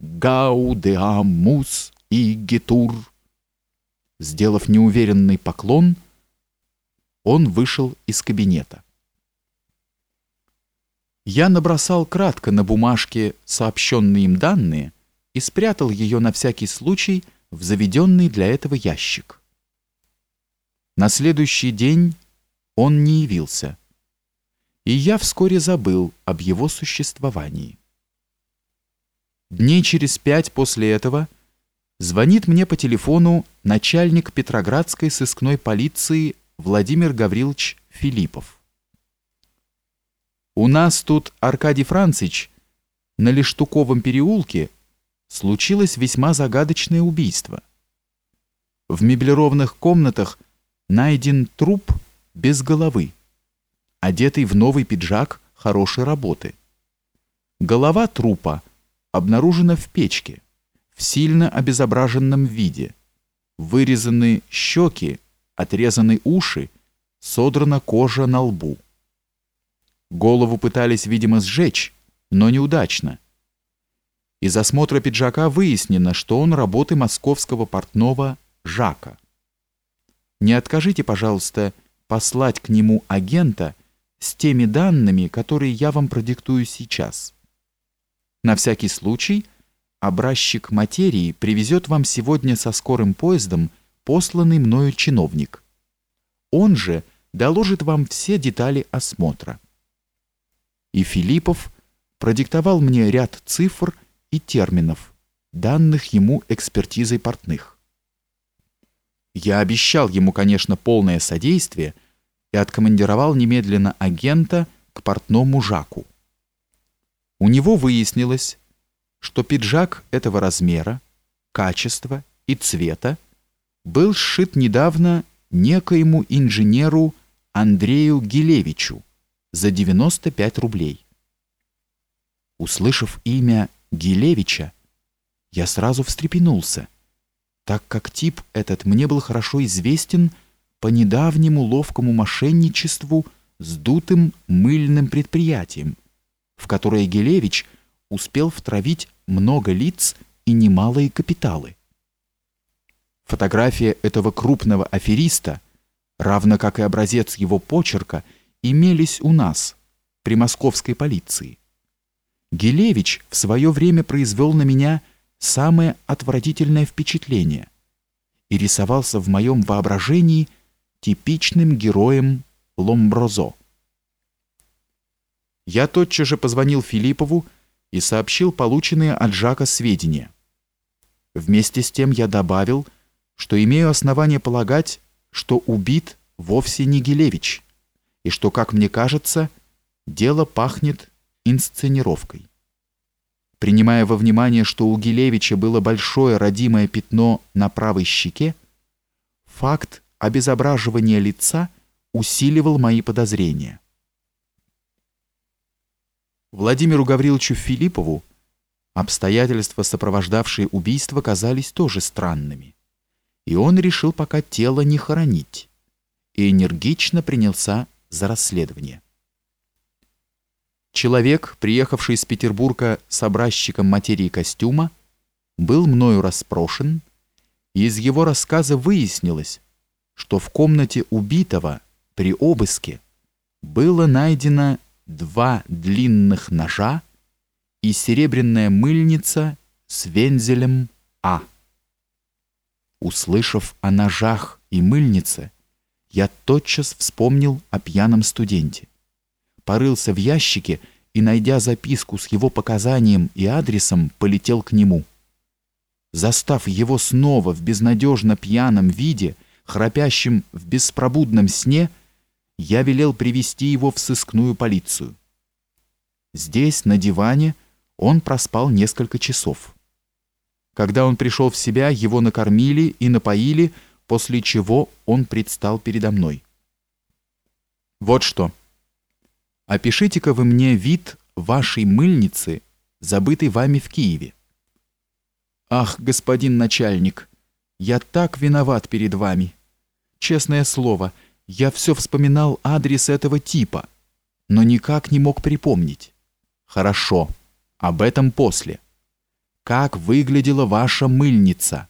Гаудеамус и Гетур. Сделав неуверенный поклон, он вышел из кабинета. Я набросал кратко на бумажке сообщенные им данные и спрятал ее на всякий случай в заведенный для этого ящик. На следующий день он не явился, и я вскоре забыл об его существовании. Дней через пять после этого звонит мне по телефону начальник Петроградской сыскной полиции Владимир Гаврилович Филиппов. У нас тут, Аркадий Францич, на Лештуковом переулке случилось весьма загадочное убийство. В меблированных комнатах найден труп без головы, одетый в новый пиджак хорошей работы. Голова трупа обнаружена в печке, в сильно обезображенном виде. Вырезаны щеки, отрезаны уши, содрана кожа на лбу. Голову пытались, видимо, сжечь, но неудачно. Из осмотра пиджака выяснено, что он работы московского портного Жака. Не откажите, пожалуйста, послать к нему агента с теми данными, которые я вам продиктую сейчас. На всякий случай образчик материи привезет вам сегодня со скорым поездом посланный мною чиновник. Он же доложит вам все детали осмотра и Филиппов продиктовал мне ряд цифр и терминов, данных ему экспертизой портных. Я обещал ему, конечно, полное содействие и откомандировал немедленно агента к портному Жаку. У него выяснилось, что пиджак этого размера, качества и цвета был сшит недавно некоему инженеру Андрею Гилевичу, за 95 рублей. Услышав имя Гилевича, я сразу встрепенулся, так как тип этот мне был хорошо известен по недавнему ловкому мошенничеству с дутым мыльным предприятием, в которое Гилевич успел втравить много лиц и немалые капиталы. Фотография этого крупного афериста, равно как и образец его почерка – имелись у нас, при московской полиции. Гелевич в свое время произвел на меня самое отвратительное впечатление и рисовался в моем воображении типичным героем Ломброзо. Я тотчас же позвонил Филиппову и сообщил полученные от Жака сведения. Вместе с тем я добавил, что имею основание полагать, что убит вовсе не Гелевич и что, как мне кажется, дело пахнет инсценировкой. Принимая во внимание, что у Гилевича было большое родимое пятно на правой щеке, факт обезображивания лица усиливал мои подозрения. Владимиру Гавриловичу Филиппову обстоятельства, сопровождавшие убийство, казались тоже странными, и он решил пока тело не хоронить и энергично принялся за расследование. Человек, приехавший из Петербурга с образчиком материи костюма, был мною расспрошен, и из его рассказа выяснилось, что в комнате убитого при обыске было найдено два длинных ножа и серебряная мыльница с вензелем А. Услышав о ножах и мыльнице, я тотчас вспомнил о пьяном студенте. Порылся в ящике и, найдя записку с его показанием и адресом, полетел к нему. Застав его снова в безнадежно пьяном виде, храпящем в беспробудном сне, я велел привести его в сыскную полицию. Здесь, на диване, он проспал несколько часов. Когда он пришел в себя, его накормили и напоили, после чего он предстал передо мной. Вот что. Опишите-ка вы мне вид вашей мыльницы, забытой вами в Киеве. Ах, господин начальник, я так виноват перед вами. Честное слово, я все вспоминал адрес этого типа, но никак не мог припомнить. Хорошо, об этом после. как выглядела ваша мыльница.